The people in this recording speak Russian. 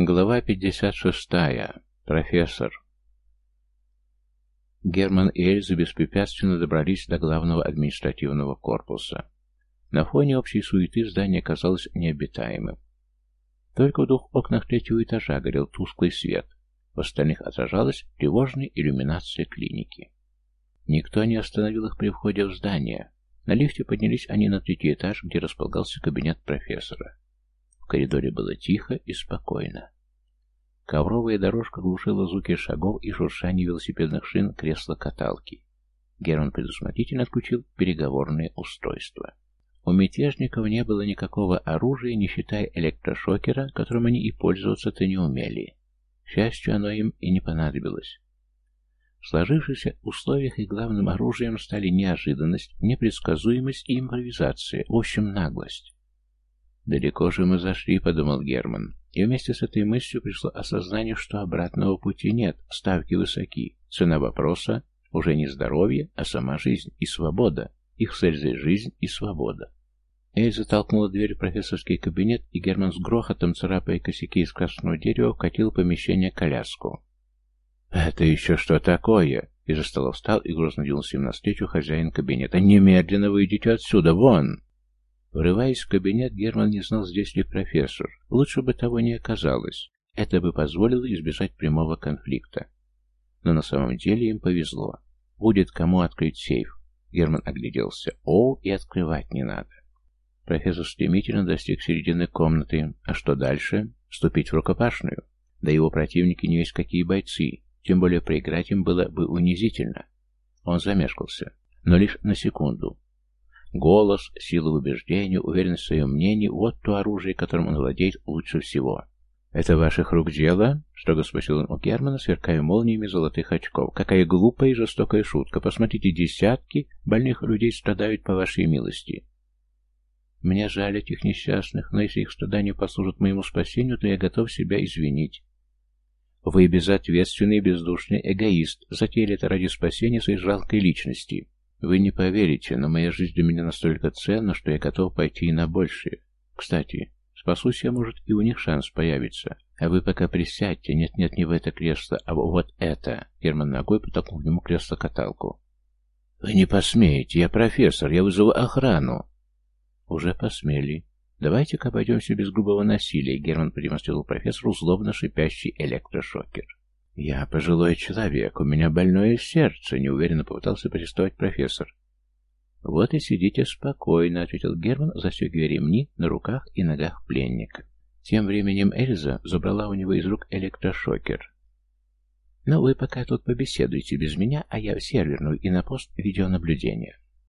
Глава 56. Профессор. Герман и Эльза беспрепятственно добрались до главного административного корпуса. На фоне общей суеты здание казалось необитаемым. Только в двух окнах третьего этажа горел тусклый свет, в остальных отражалась тревожная иллюминация клиники. Никто не остановил их при входе в здание. На лифте поднялись они на третий этаж, где располагался кабинет профессора. Коридоре было тихо и спокойно. Ковровая дорожка глушила звуки шагов и шуршание велосипедных шин кресла-каталки. Герман предусмотрительно отключил переговорное устройство. У мятежников не было никакого оружия, не считая электрошокера, которым они и пользоваться-то не умели. К счастью, оно им и не понадобилось. В сложившихся условиях их главным оружием стали неожиданность, непредсказуемость и импровизация, в общем, наглость. «Далеко же мы зашли», — подумал Герман. И вместе с этой мыслью пришло осознание, что обратного пути нет, ставки высоки. Цена вопроса уже не здоровье, а сама жизнь и свобода. Их цель здесь жизнь и свобода. Эльза толкнула дверь в профессорский кабинет, и Герман с грохотом, царапая косяки из красного дерева, вкатил помещение коляску. «Это еще что такое?» Из-за стола встал и грозно двинулся им навстречу хозяин кабинета. «Немедленно выйдите отсюда! Вон!» Врываясь в кабинет, Герман не знал, здесь ли профессор. Лучше бы того не оказалось. Это бы позволило избежать прямого конфликта. Но на самом деле им повезло. Будет кому открыть сейф. Герман огляделся. О, и открывать не надо. Профессор стремительно достиг середины комнаты. А что дальше? Вступить в рукопашную. Да его противники не есть какие бойцы. Тем более проиграть им было бы унизительно. Он замешкался. Но лишь на секунду. Голос, сила убеждения, уверенность в своем мнении – вот то оружие, которым он владеет лучше всего. «Это ваших рук дело?» — строго спросил он у Германа, сверкая молниями золотых очков. «Какая глупая и жестокая шутка! Посмотрите, десятки больных людей страдают по вашей милости!» «Мне жаль этих несчастных, но если их страдания послужат моему спасению, то я готов себя извинить. Вы безответственный и бездушный эгоист, затеяли это ради спасения своей жалкой личности. Вы не поверите, но моя жизнь для меня настолько ценна, что я готов пойти и на большее. Кстати, спасусь я, может, и у них шанс появится. А вы пока присядьте. Нет-нет, не в это кресло, а вот это. Герман ногой потолкнул ему кресло-каталку. Вы не посмеете, я профессор, я вызову охрану. Уже посмели. Давайте-ка обойдемся без грубого насилия. Герман продемонстрировал профессору злобно шипящий электрошокер. «Я пожилой человек, у меня больное сердце», — неуверенно попытался протестовать профессор. «Вот и сидите спокойно», — ответил Герман, застегивая ремни на руках и ногах пленника. Тем временем Эльза забрала у него из рук электрошокер. «Ну, вы пока тут побеседуйте без меня, а я в серверную и на пост видеонаблюдения».